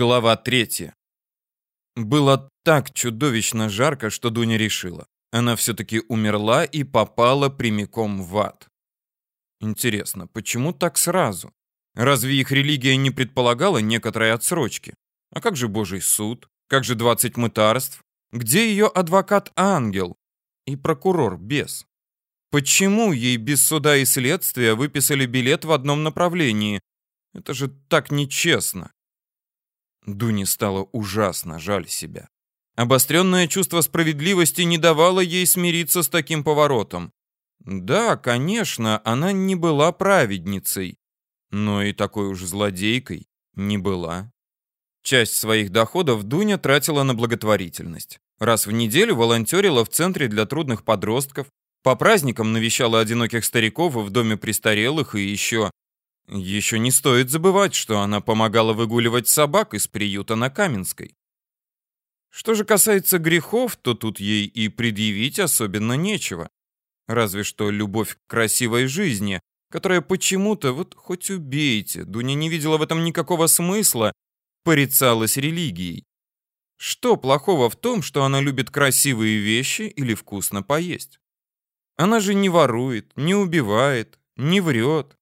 Глава третья. Было так чудовищно жарко, что Дуня решила. Она все-таки умерла и попала прямиком в ад. Интересно, почему так сразу? Разве их религия не предполагала некоторой отсрочки? А как же Божий суд? Как же 20 мытарств? Где ее адвокат-ангел? И прокурор-бес? Почему ей без суда и следствия выписали билет в одном направлении? Это же так нечестно. Дуне стало ужасно жаль себя. Обостренное чувство справедливости не давало ей смириться с таким поворотом. Да, конечно, она не была праведницей, но и такой уж злодейкой не была. Часть своих доходов Дуня тратила на благотворительность. Раз в неделю волонтерила в центре для трудных подростков, по праздникам навещала одиноких стариков в доме престарелых и еще еще не стоит забывать, что она помогала выгуливать собак из приюта на Каменской. Что же касается грехов, то тут ей и предъявить особенно нечего. Разве что любовь к красивой жизни, которая почему-то, вот хоть убейте, Дуня не видела в этом никакого смысла, порицалась религией. Что плохого в том, что она любит красивые вещи или вкусно поесть? Она же не ворует, не убивает, не врет,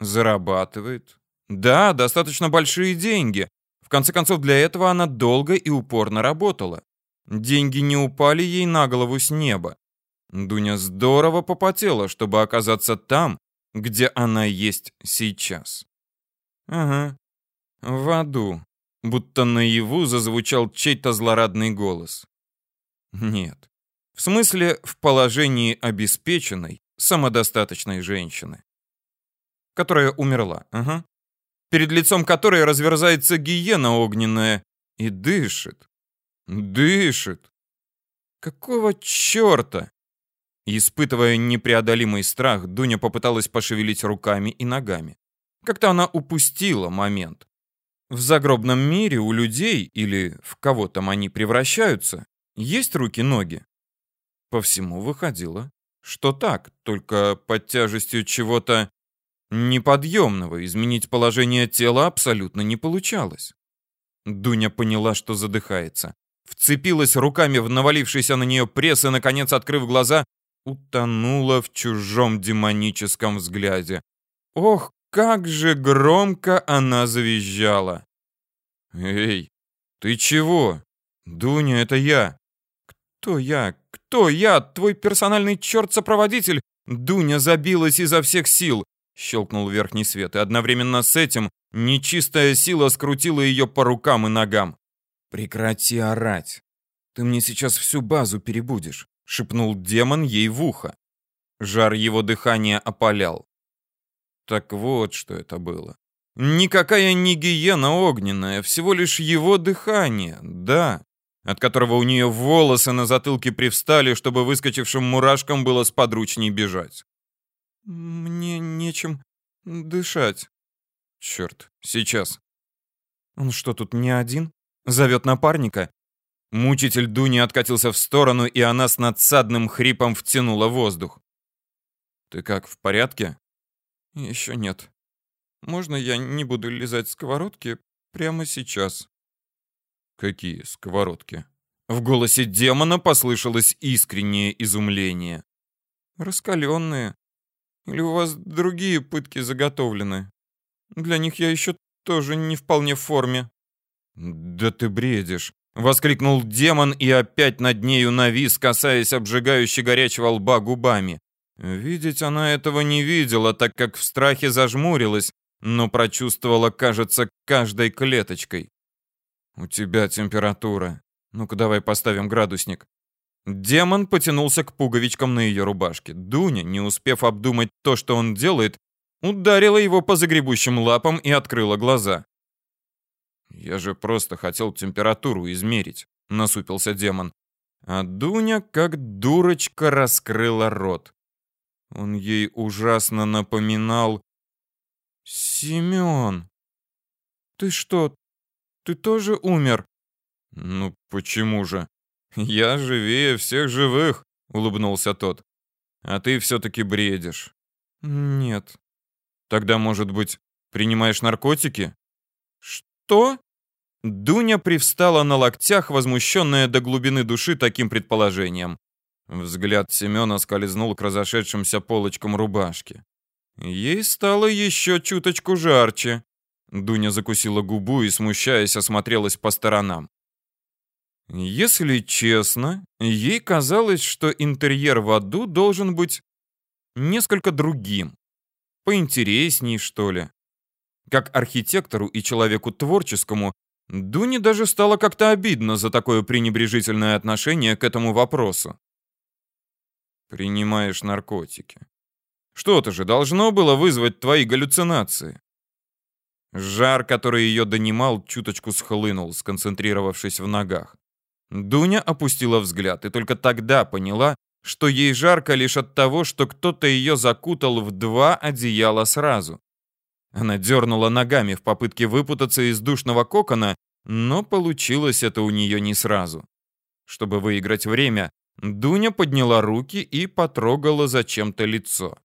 Зарабатывает. Да, достаточно большие деньги. В конце концов, для этого она долго и упорно работала. Деньги не упали ей на голову с неба. Дуня здорово попотела, чтобы оказаться там, где она есть сейчас. Ага, в аду. Будто наяву зазвучал чей-то злорадный голос. Нет. В смысле, в положении обеспеченной, самодостаточной женщины которая умерла. Ага. Перед лицом которой разверзается гиена огненная и дышит. Дышит. Какого черта? Испытывая непреодолимый страх, Дуня попыталась пошевелить руками и ногами. Как-то она упустила момент. В загробном мире у людей, или в кого там они превращаются, есть руки-ноги. По всему выходило, что так, только под тяжестью чего-то неподъемного, изменить положение тела абсолютно не получалось. Дуня поняла, что задыхается. Вцепилась руками в навалившийся на нее пресс и, наконец, открыв глаза, утонула в чужом демоническом взгляде. Ох, как же громко она завизжала! «Эй, ты чего? Дуня, это я!» «Кто я? Кто я? Твой персональный черт-сопроводитель?» Дуня забилась изо всех сил. Щелкнул верхний свет, и одновременно с этим нечистая сила скрутила ее по рукам и ногам. «Прекрати орать! Ты мне сейчас всю базу перебудешь!» — шепнул демон ей в ухо. Жар его дыхания опалял. Так вот, что это было. Никакая не гиена огненная, всего лишь его дыхание, да, от которого у нее волосы на затылке привстали, чтобы выскочившим мурашкам было сподручней бежать. Мне нечем дышать. Черт, сейчас. Он что, тут не один? Зовет напарника? Мучитель Дуни откатился в сторону, и она с надсадным хрипом втянула воздух. «Ты как, в порядке?» «Еще нет. Можно я не буду лизать сковородки прямо сейчас?» «Какие сковородки?» В голосе демона послышалось искреннее изумление. «Раскаленные. Или у вас другие пытки заготовлены? Для них я еще тоже не вполне в форме». «Да ты бредишь!» — воскликнул демон и опять над нею навис, касаясь обжигающе горячего лба губами. Видеть она этого не видела, так как в страхе зажмурилась, но прочувствовала, кажется, каждой клеточкой. «У тебя температура. Ну-ка давай поставим градусник. Демон потянулся к пуговичкам на ее рубашке. Дуня, не успев обдумать то, что он делает, ударила его по загребущим лапам и открыла глаза. «Я же просто хотел температуру измерить», — насупился демон. А Дуня, как дурочка, раскрыла рот. Он ей ужасно напоминал... «Семен, ты что, ты тоже умер?» «Ну, почему же?» «Я живее всех живых», — улыбнулся тот. «А ты все-таки бредишь». «Нет». «Тогда, может быть, принимаешь наркотики?» «Что?» Дуня привстала на локтях, возмущенная до глубины души таким предположением. Взгляд Семена скользнул к разошедшимся полочкам рубашки. Ей стало еще чуточку жарче. Дуня закусила губу и, смущаясь, осмотрелась по сторонам. Если честно, ей казалось, что интерьер в аду должен быть несколько другим. Поинтересней, что ли. Как архитектору и человеку творческому, Дуне даже стало как-то обидно за такое пренебрежительное отношение к этому вопросу. Принимаешь наркотики. Что-то же должно было вызвать твои галлюцинации. Жар, который ее донимал, чуточку схлынул, сконцентрировавшись в ногах. Дуня опустила взгляд и только тогда поняла, что ей жарко лишь от того, что кто-то ее закутал в два одеяла сразу. Она дернула ногами в попытке выпутаться из душного кокона, но получилось это у нее не сразу. Чтобы выиграть время, Дуня подняла руки и потрогала зачем-то лицо.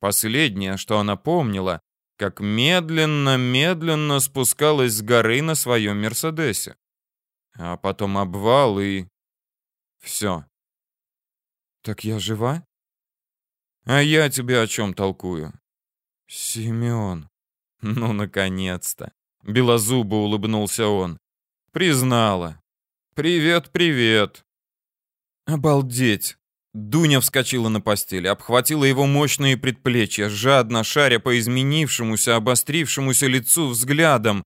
Последнее, что она помнила, как медленно-медленно спускалась с горы на своем Мерседесе. А потом обвал и... Все. «Так я жива?» «А я тебе о чем толкую?» «Семен!» «Ну, наконец-то!» Белозубо улыбнулся он. «Признала. Привет, привет!» Обалдеть! Дуня вскочила на постель, обхватила его мощные предплечья, жадно шаря по изменившемуся, обострившемуся лицу взглядом.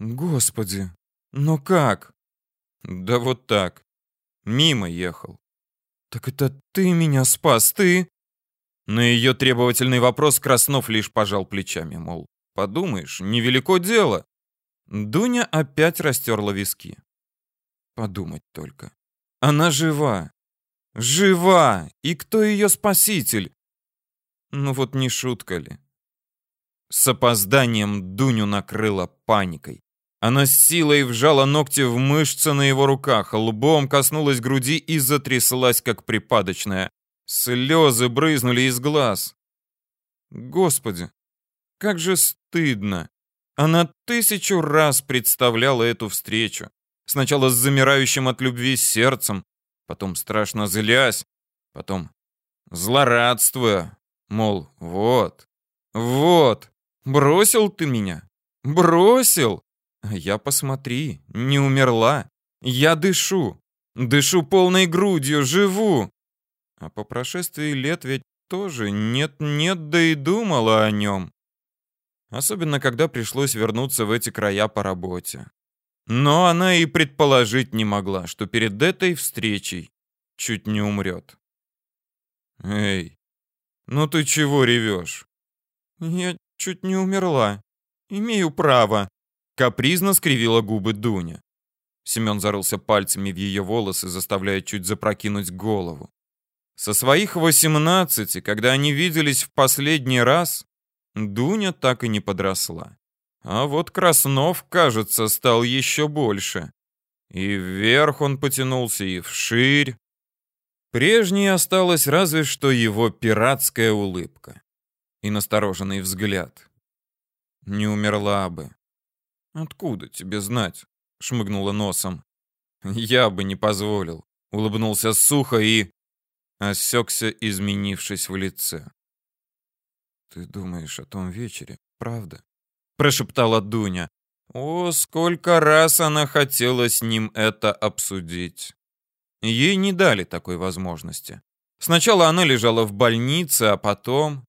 «Господи, но как?» «Да вот так. Мимо ехал». «Так это ты меня спас, ты?» На ее требовательный вопрос Краснов лишь пожал плечами, мол, подумаешь, невелико дело. Дуня опять растерла виски. Подумать только. Она жива. Жива! И кто ее спаситель? Ну вот не шутка ли? С опозданием Дуню накрыла паникой. Она с силой вжала ногти в мышцы на его руках, лбом коснулась груди и затряслась, как припадочная. Слезы брызнули из глаз. Господи, как же стыдно. Она тысячу раз представляла эту встречу. Сначала с замирающим от любви сердцем, потом страшно злясь, потом злорадствуя. Мол, вот, вот, бросил ты меня, бросил. Я, посмотри, не умерла. Я дышу, дышу полной грудью, живу. А по прошествии лет ведь тоже нет-нет, да и думала о нем. Особенно, когда пришлось вернуться в эти края по работе. Но она и предположить не могла, что перед этой встречей чуть не умрет. «Эй, ну ты чего ревешь?» «Я чуть не умерла. Имею право», — капризно скривила губы Дуня. Семен зарылся пальцами в ее волосы, заставляя чуть запрокинуть голову. Со своих восемнадцати, когда они виделись в последний раз, Дуня так и не подросла. А вот Краснов, кажется, стал еще больше. И вверх он потянулся, и вширь. Прежней осталась разве что его пиратская улыбка и настороженный взгляд. Не умерла бы. «Откуда тебе знать?» — шмыгнула носом. «Я бы не позволил», — улыбнулся сухо и осекся, изменившись в лице. «Ты думаешь о том вечере, правда?» — прошептала Дуня. О, сколько раз она хотела с ним это обсудить. Ей не дали такой возможности. Сначала она лежала в больнице, а потом...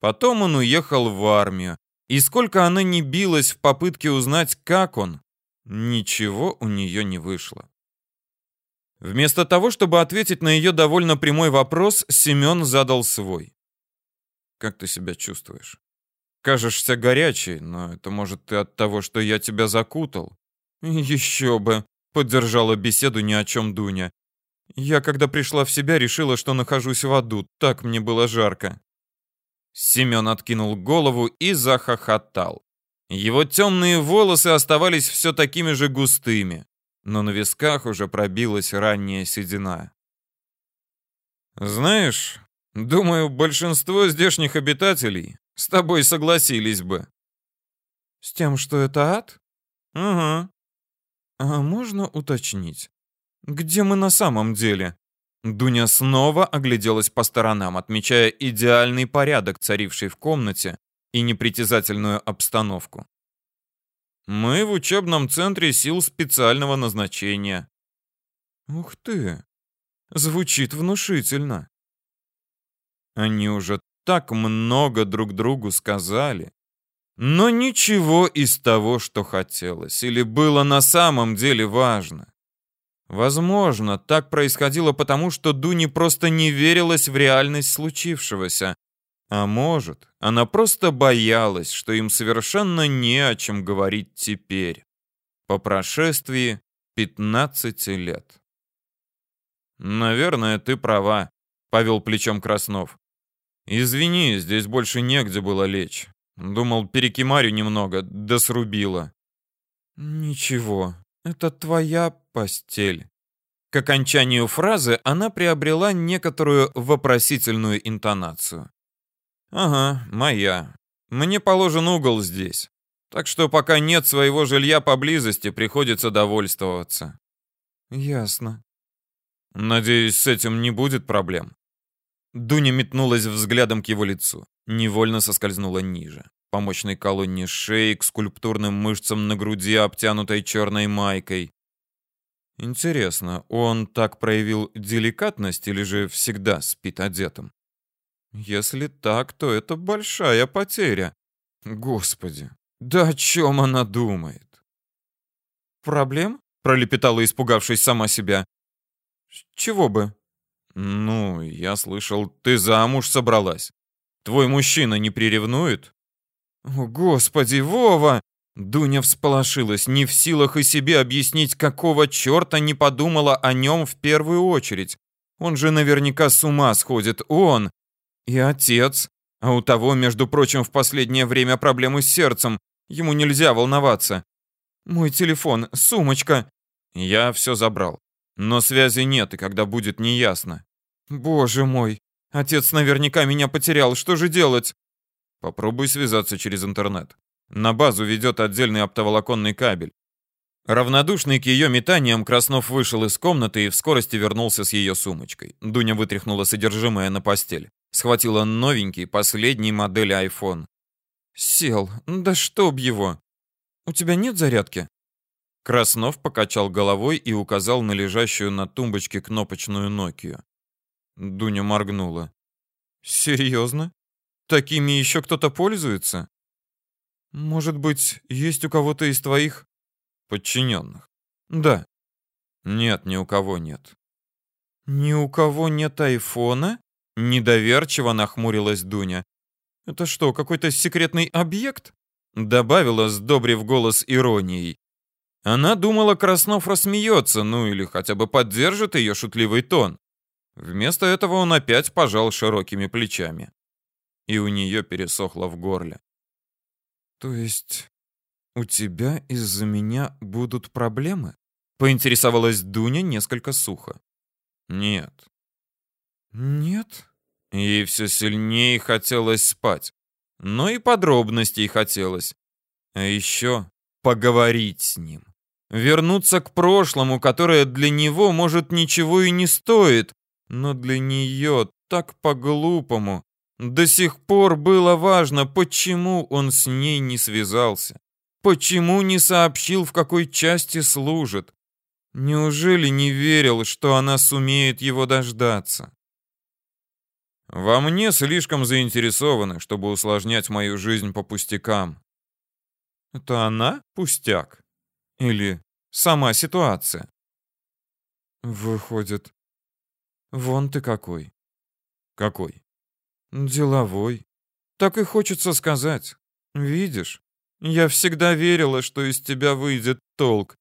Потом он уехал в армию. И сколько она не билась в попытке узнать, как он, ничего у нее не вышло. Вместо того, чтобы ответить на ее довольно прямой вопрос, Семен задал свой. «Как ты себя чувствуешь?» «Кажешься горячей, но это, может, ты от того, что я тебя закутал?» «Еще бы!» — поддержала беседу ни о чем Дуня. «Я, когда пришла в себя, решила, что нахожусь в аду. Так мне было жарко». Семен откинул голову и захохотал. Его темные волосы оставались все такими же густыми но на висках уже пробилась ранняя седина. «Знаешь, думаю, большинство здешних обитателей с тобой согласились бы». «С тем, что это ад?» Ага. А можно уточнить, где мы на самом деле? Дуня снова огляделась по сторонам, отмечая идеальный порядок, царивший в комнате, и непритязательную обстановку. Мы в учебном центре сил специального назначения. Ух ты, звучит внушительно. Они уже так много друг другу сказали, но ничего из того, что хотелось или было на самом деле важно. Возможно, так происходило потому, что Дуни просто не верилась в реальность случившегося, а может, она просто боялась, что им совершенно не о чем говорить теперь, по прошествии 15 лет. «Наверное, ты права», — повел плечом Краснов. «Извини, здесь больше негде было лечь. Думал, перекимарю немного, да срубило». «Ничего, это твоя постель». К окончанию фразы она приобрела некоторую вопросительную интонацию. Ага, моя. Мне положен угол здесь. Так что пока нет своего жилья поблизости, приходится довольствоваться. Ясно. Надеюсь, с этим не будет проблем. Дуня метнулась взглядом к его лицу, невольно соскользнула ниже. По мощной колонне шеи к скульптурным мышцам на груди, обтянутой черной майкой. Интересно, он так проявил деликатность или же всегда спит одетым? Если так, то это большая потеря. Господи, да о чем она думает? Проблем? Пролепетала, испугавшись сама себя. Чего бы? Ну, я слышал, ты замуж собралась. Твой мужчина не приревнует? О, господи, Вова! Дуня всполошилась, не в силах и себе объяснить, какого черта не подумала о нем в первую очередь. Он же наверняка с ума сходит. Он, и отец. А у того, между прочим, в последнее время проблемы с сердцем. Ему нельзя волноваться. Мой телефон, сумочка. Я все забрал. Но связи нет, и когда будет, неясно. Боже мой. Отец наверняка меня потерял. Что же делать? Попробуй связаться через интернет. На базу ведет отдельный оптоволоконный кабель. Равнодушный к ее метаниям, Краснов вышел из комнаты и в скорости вернулся с ее сумочкой. Дуня вытряхнула содержимое на постель. Схватила новенький, последний модель iPhone. Сел. Да чтоб его. У тебя нет зарядки? Краснов покачал головой и указал на лежащую на тумбочке кнопочную Nokia. Дуня моргнула. Серьезно? Такими еще кто-то пользуется? Может быть, есть у кого-то из твоих подчиненных? Да. Нет, ни у кого нет. Ни у кого нет айфона? Недоверчиво нахмурилась Дуня. «Это что, какой-то секретный объект?» Добавила, сдобрив голос иронией. Она думала, Краснов рассмеется, ну или хотя бы поддержит ее шутливый тон. Вместо этого он опять пожал широкими плечами. И у нее пересохло в горле. «То есть у тебя из-за меня будут проблемы?» Поинтересовалась Дуня несколько сухо. «Нет». «Нет?» Ей все сильнее хотелось спать. Но и подробностей хотелось. А еще поговорить с ним. Вернуться к прошлому, которое для него, может, ничего и не стоит, но для нее так по-глупому. До сих пор было важно, почему он с ней не связался. Почему не сообщил, в какой части служит. Неужели не верил, что она сумеет его дождаться? Во мне слишком заинтересованы, чтобы усложнять мою жизнь по пустякам. Это она пустяк? Или сама ситуация? Выходит, вон ты какой. Какой? Деловой. Так и хочется сказать. Видишь, я всегда верила, что из тебя выйдет толк.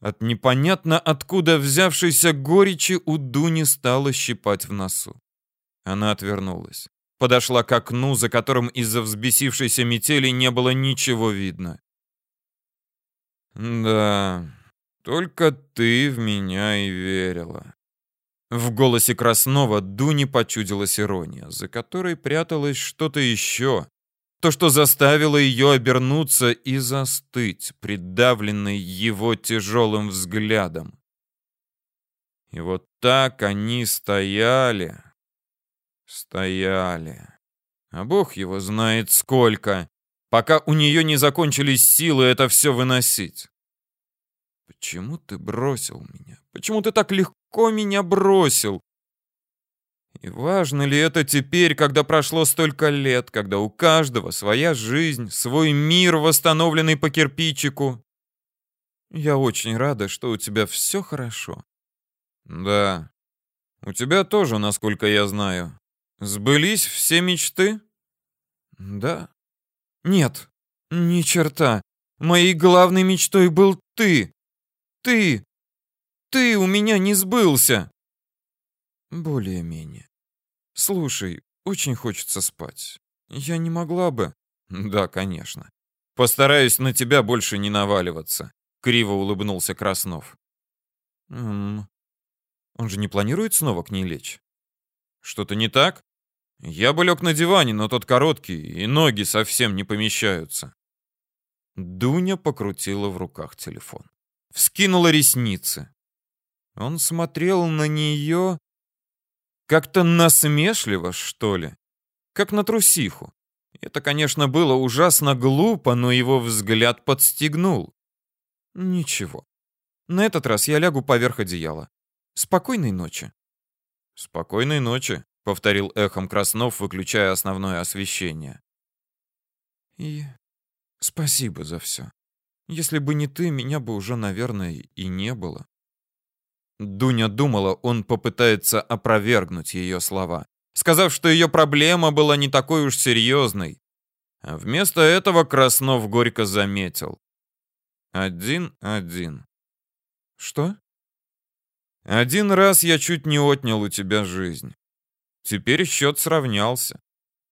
От непонятно откуда взявшейся горечи у Дуни стало щипать в носу. Она отвернулась. Подошла к окну, за которым из-за взбесившейся метели не было ничего видно. «Да, только ты в меня и верила». В голосе Краснова Дуни почудилась ирония, за которой пряталось что-то еще, То, что заставило ее обернуться и застыть, придавленной его тяжелым взглядом. И вот так они стояли, стояли. А бог его знает сколько, пока у нее не закончились силы это все выносить. Почему ты бросил меня? Почему ты так легко меня бросил? И важно ли это теперь, когда прошло столько лет, когда у каждого своя жизнь, свой мир, восстановленный по кирпичику? Я очень рада, что у тебя все хорошо. Да, у тебя тоже, насколько я знаю. Сбылись все мечты? Да. Нет, ни черта. Моей главной мечтой был ты. Ты! Ты у меня не сбылся!» «Более-менее. Слушай, очень хочется спать. Я не могла бы...» «Да, конечно. Постараюсь на тебя больше не наваливаться», — криво улыбнулся Краснов. «Ммм... Он же не планирует снова к ней лечь?» «Что-то не так? Я бы лег на диване, но тот короткий, и ноги совсем не помещаются». Дуня покрутила в руках телефон вскинула ресницы. Он смотрел на нее как-то насмешливо, что ли, как на трусиху. Это, конечно, было ужасно глупо, но его взгляд подстегнул. Ничего. На этот раз я лягу поверх одеяла. Спокойной ночи. Спокойной ночи, повторил эхом Краснов, выключая основное освещение. И спасибо за все. Если бы не ты, меня бы уже, наверное, и не было. Дуня думала, он попытается опровергнуть ее слова, сказав, что ее проблема была не такой уж серьезной. А вместо этого Краснов горько заметил. Один-один. Что? Один раз я чуть не отнял у тебя жизнь. Теперь счет сравнялся.